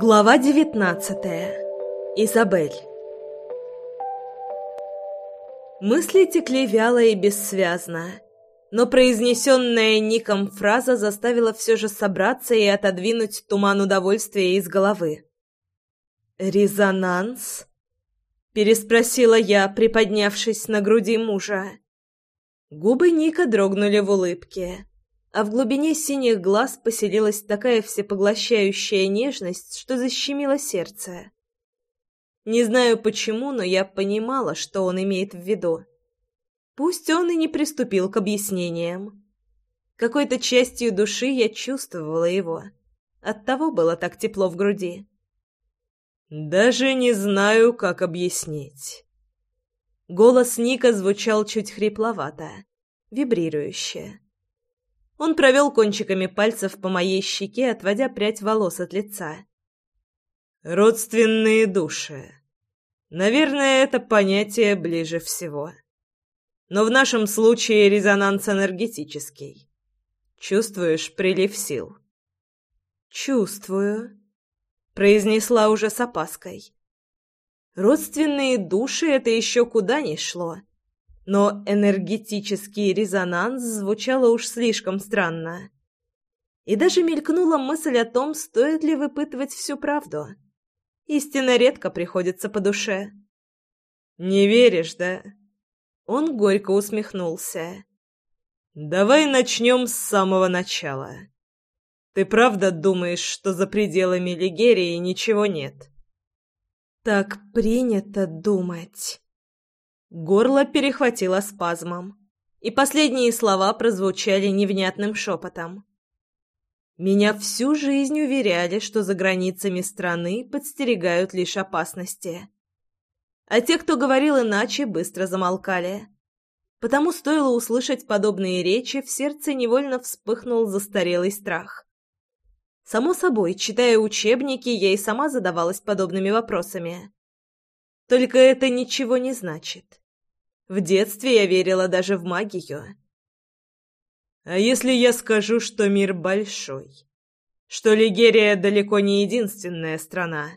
Глава девятнадцатая. Изабель. Мысли текли вяло и бессвязно, но произнесенная Ником фраза заставила все же собраться и отодвинуть туман удовольствия из головы. «Резонанс?» — переспросила я, приподнявшись на груди мужа. Губы Ника дрогнули в улыбке а в глубине синих глаз поселилась такая всепоглощающая нежность, что защемило сердце. Не знаю почему, но я понимала, что он имеет в виду. Пусть он и не приступил к объяснениям. Какой-то частью души я чувствовала его. Оттого было так тепло в груди. «Даже не знаю, как объяснить». Голос Ника звучал чуть хрипловато, вибрирующе. Он провел кончиками пальцев по моей щеке, отводя прядь волос от лица. «Родственные души. Наверное, это понятие ближе всего. Но в нашем случае резонанс энергетический. Чувствуешь прилив сил?» «Чувствую», — произнесла уже с опаской. «Родственные души — это еще куда ни шло» но энергетический резонанс звучало уж слишком странно. И даже мелькнула мысль о том, стоит ли выпытывать всю правду. Истина редко приходится по душе. «Не веришь, да?» Он горько усмехнулся. «Давай начнем с самого начала. Ты правда думаешь, что за пределами Лигерии ничего нет?» «Так принято думать». Горло перехватило спазмом, и последние слова прозвучали невнятным шепотом. Меня всю жизнь уверяли, что за границами страны подстерегают лишь опасности. А те, кто говорил иначе, быстро замолкали. Потому стоило услышать подобные речи, в сердце невольно вспыхнул застарелый страх. Само собой, читая учебники, я и сама задавалась подобными вопросами. Только это ничего не значит. В детстве я верила даже в магию. А если я скажу, что мир большой? Что Лигерия далеко не единственная страна?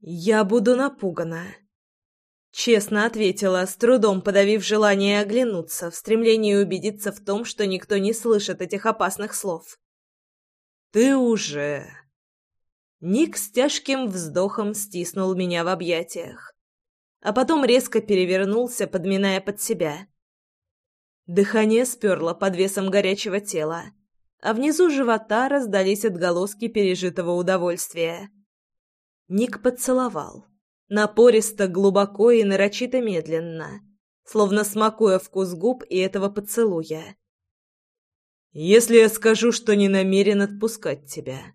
Я буду напугана. Честно ответила, с трудом подавив желание оглянуться, в стремлении убедиться в том, что никто не слышит этих опасных слов. «Ты уже...» Ник с тяжким вздохом стиснул меня в объятиях, а потом резко перевернулся, подминая под себя. Дыхание сперло под весом горячего тела, а внизу живота раздались отголоски пережитого удовольствия. Ник поцеловал, напористо, глубоко и нарочито медленно, словно смакуя вкус губ и этого поцелуя. «Если я скажу, что не намерен отпускать тебя...»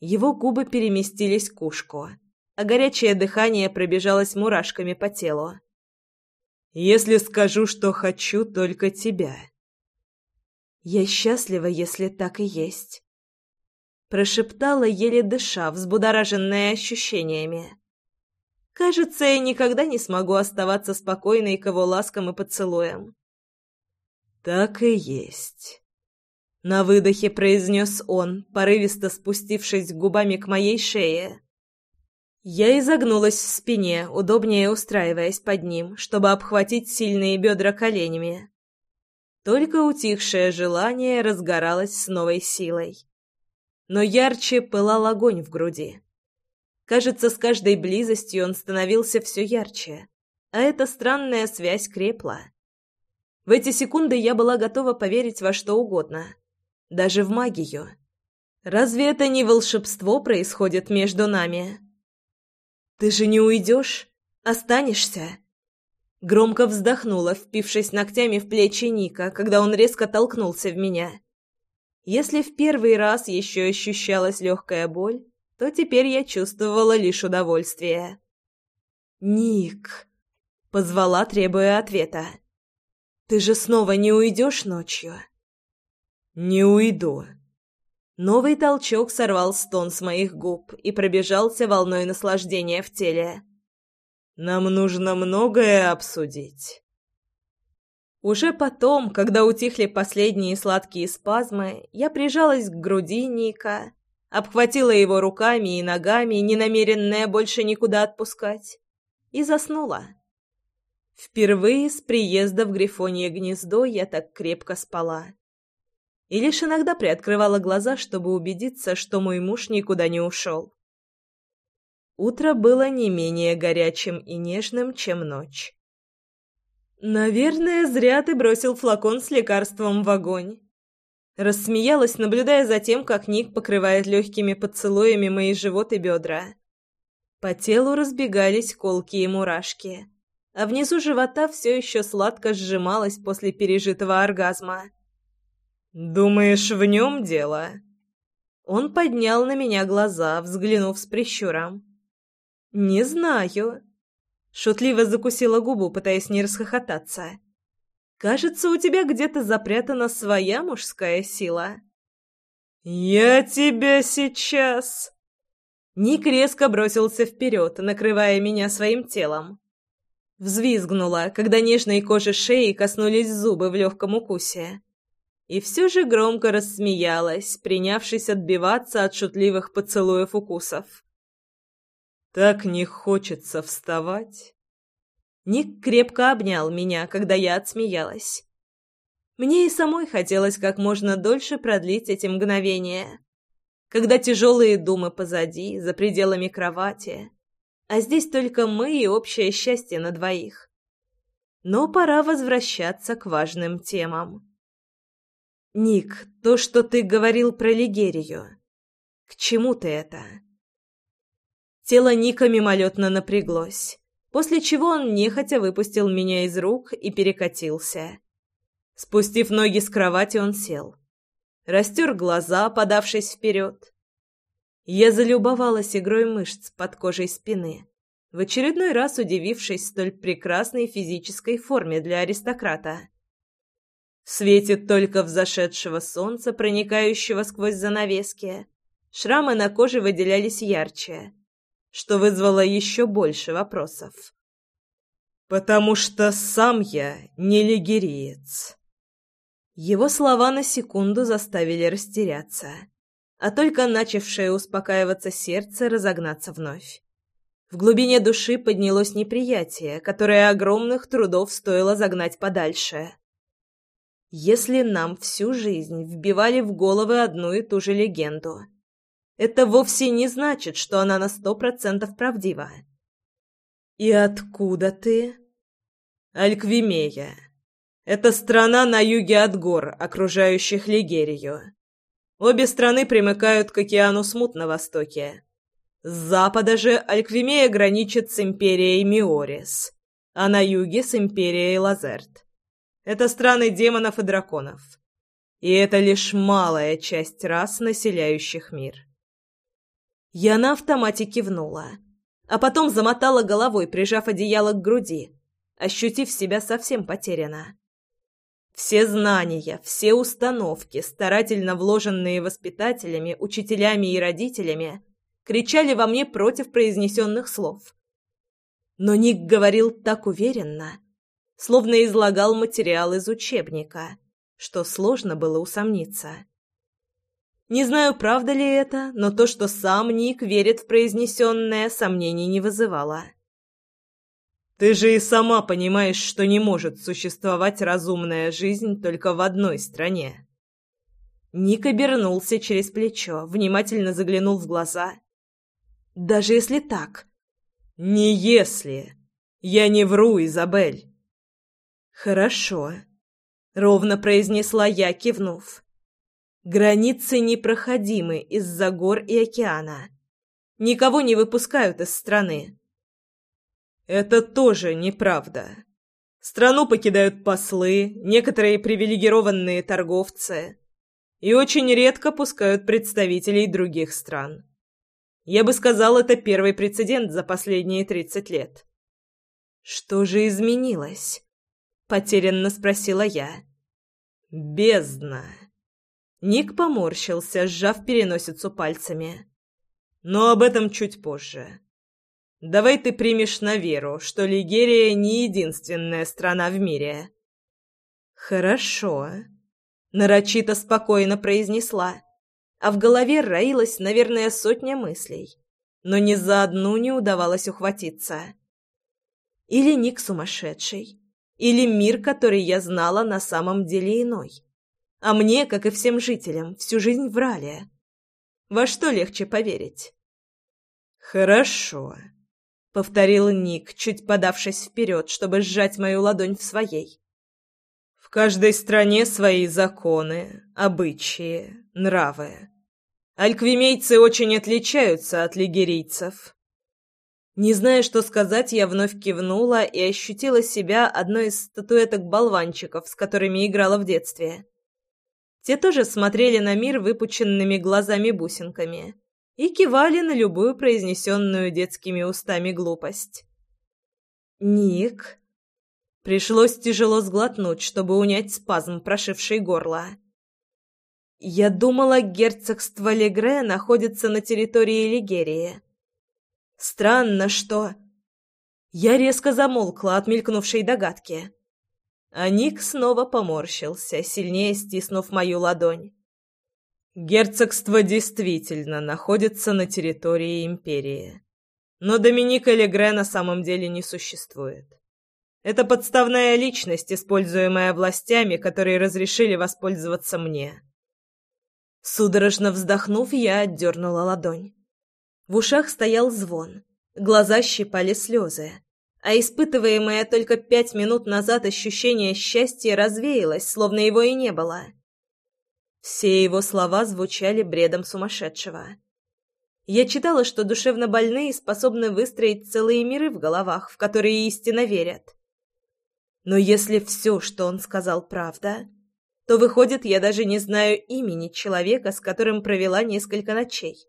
Его губы переместились к ушку, а горячее дыхание пробежалось мурашками по телу. «Если скажу, что хочу только тебя...» «Я счастлива, если так и есть», — прошептала, еле дыша, взбудораженная ощущениями. «Кажется, я никогда не смогу оставаться спокойной к его ласкам и поцелуям». «Так и есть». На выдохе произнес он, порывисто спустившись губами к моей шее. Я изогнулась в спине, удобнее устраиваясь под ним, чтобы обхватить сильные бедра коленями. Только утихшее желание разгоралось с новой силой. Но ярче пылал огонь в груди. Кажется, с каждой близостью он становился все ярче, а эта странная связь крепла. В эти секунды я была готова поверить во что угодно — даже в магию. Разве это не волшебство происходит между нами? Ты же не уйдешь? Останешься? Громко вздохнула, впившись ногтями в плечи Ника, когда он резко толкнулся в меня. Если в первый раз еще ощущалась легкая боль, то теперь я чувствовала лишь удовольствие. «Ник!» — позвала, требуя ответа. «Ты же снова не уйдешь ночью?» «Не уйду». Новый толчок сорвал стон с моих губ и пробежался волной наслаждения в теле. «Нам нужно многое обсудить». Уже потом, когда утихли последние сладкие спазмы, я прижалась к груди Ника, обхватила его руками и ногами, не намеренная больше никуда отпускать, и заснула. Впервые с приезда в Грифонье гнездо я так крепко спала. И лишь иногда приоткрывала глаза, чтобы убедиться, что мой муж никуда не ушел. Утро было не менее горячим и нежным, чем ночь. «Наверное, зря ты бросил флакон с лекарством в огонь», Рассмеялась, наблюдая за тем, как Ник покрывает легкими поцелуями мои живот и бедра. По телу разбегались колки и мурашки, а внизу живота все еще сладко сжималось после пережитого оргазма. «Думаешь, в нем дело?» Он поднял на меня глаза, взглянув с прищуром. «Не знаю». Шутливо закусила губу, пытаясь не расхохотаться. Кажется, у тебя где-то запрятана своя мужская сила. Я тебя сейчас. Ник резко бросился вперед, накрывая меня своим телом. Взвизгнула, когда нежной кожи шеи коснулись зубы в легком укусе. И все же громко рассмеялась, принявшись отбиваться от шутливых поцелуев укусов. «Так не хочется вставать». Ник крепко обнял меня, когда я отсмеялась. Мне и самой хотелось как можно дольше продлить эти мгновения. Когда тяжелые думы позади, за пределами кровати, а здесь только мы и общее счастье на двоих. Но пора возвращаться к важным темам. «Ник, то, что ты говорил про Лигерию, к чему ты это?» Тело Ника мимолетно напряглось после чего он нехотя выпустил меня из рук и перекатился. Спустив ноги с кровати, он сел. Растер глаза, подавшись вперед. Я залюбовалась игрой мышц под кожей спины, в очередной раз удивившись столь прекрасной физической форме для аристократа. В свете только взошедшего солнца, проникающего сквозь занавески, шрамы на коже выделялись ярче — что вызвало еще больше вопросов. «Потому что сам я не лигериец». Его слова на секунду заставили растеряться, а только начавшее успокаиваться сердце разогнаться вновь. В глубине души поднялось неприятие, которое огромных трудов стоило загнать подальше. Если нам всю жизнь вбивали в головы одну и ту же легенду — это вовсе не значит, что она на сто процентов правдива. «И откуда ты?» «Альквимея. Это страна на юге от гор, окружающих Лигерию. Обе страны примыкают к океану Смут на востоке. С запада же Альквимея граничит с империей Миорис, а на юге с империей Лазерт. Это страны демонов и драконов. И это лишь малая часть рас, населяющих мир. Я на автомате кивнула, а потом замотала головой, прижав одеяло к груди, ощутив себя совсем потеряна. Все знания, все установки, старательно вложенные воспитателями, учителями и родителями, кричали во мне против произнесенных слов. Но Ник говорил так уверенно, словно излагал материал из учебника, что сложно было усомниться. Не знаю, правда ли это, но то, что сам Ник верит в произнесенное, сомнений не вызывало. «Ты же и сама понимаешь, что не может существовать разумная жизнь только в одной стране». Ник обернулся через плечо, внимательно заглянул в глаза. «Даже если так...» «Не если. Я не вру, Изабель». «Хорошо», — ровно произнесла я, кивнув. Границы непроходимы из-за гор и океана. Никого не выпускают из страны. Это тоже неправда. Страну покидают послы, некоторые привилегированные торговцы и очень редко пускают представителей других стран. Я бы сказал, это первый прецедент за последние тридцать лет. Что же изменилось? Потерянно спросила я. Бездна. Ник поморщился, сжав переносицу пальцами. Но об этом чуть позже. Давай ты примешь на веру, что Лигерия не единственная страна в мире. Хорошо, нарочито спокойно произнесла. а в голове роилась, наверное, сотня мыслей, но ни за одну не удавалось ухватиться. Или Ник сумасшедший, или мир, который я знала, на самом деле иной. А мне, как и всем жителям, всю жизнь врали. Во что легче поверить? «Хорошо», — повторил Ник, чуть подавшись вперед, чтобы сжать мою ладонь в своей. «В каждой стране свои законы, обычаи, нравы. Альквимейцы очень отличаются от лигерийцев. Не зная, что сказать, я вновь кивнула и ощутила себя одной из статуэток болванчиков, с которыми играла в детстве. Те тоже смотрели на мир выпученными глазами-бусинками и кивали на любую произнесенную детскими устами глупость. «Ник...» Пришлось тяжело сглотнуть, чтобы унять спазм, прошивший горло. Я думала, герцогство Легре находится на территории Лигерии. Странно, что... Я резко замолкла от мелькнувшей догадки. А Ник снова поморщился, сильнее стиснув мою ладонь. Герцогство действительно находится на территории империи. Но Доминика Легре на самом деле не существует. Это подставная личность, используемая властями, которые разрешили воспользоваться мне. Судорожно вздохнув, я отдернула ладонь. В ушах стоял звон, глаза щипали слезы, а испытываемое только пять минут назад ощущение счастья развеялось, словно его и не было. Все его слова звучали бредом сумасшедшего. Я читала, что душевно больные способны выстроить целые миры в головах, в которые истинно верят. Но если все, что он сказал, правда, то, выходит, я даже не знаю имени человека, с которым провела несколько ночей.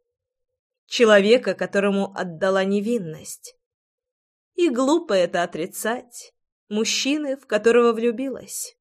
Человека, которому отдала невинность. И глупо это отрицать. Мужчины, в которого влюбилась.